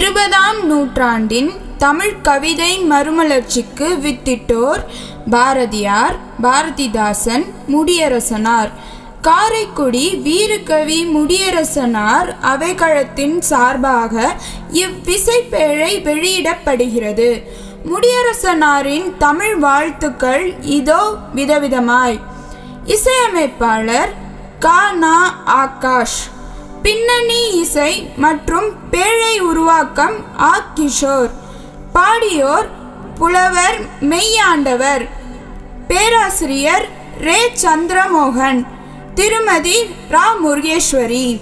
இருபதாம் நூற்றாண்டின் தமிழ் கவிதை மறுமலர்ச்சிக்கு வித்திட்டோர் பாரதியார் பாரதிதாசன் முடியரசனார். காரைக்குடி வீரகவி முடியரசனார் அவைக்களத்தின் சார்பாக இவ்விசைப்பேழை வெளியிடப்படுகிறது. முடியரசனாரின் தமிழ் வாழ்த்துக்கள் இதோ விதவிதமாய். இசையமைப்பாளர் கா. நா. ஆகாஷ். பின்னணி இசை மற்றும் பேழை உருவாக்கம் ஆ கிஷோர் பாடியோர் புலவர் மெய்யாண்டவர். பேராசிரியர் ரே சந்திரமோகன். திருமதி ரா முருகேஸ்வரி.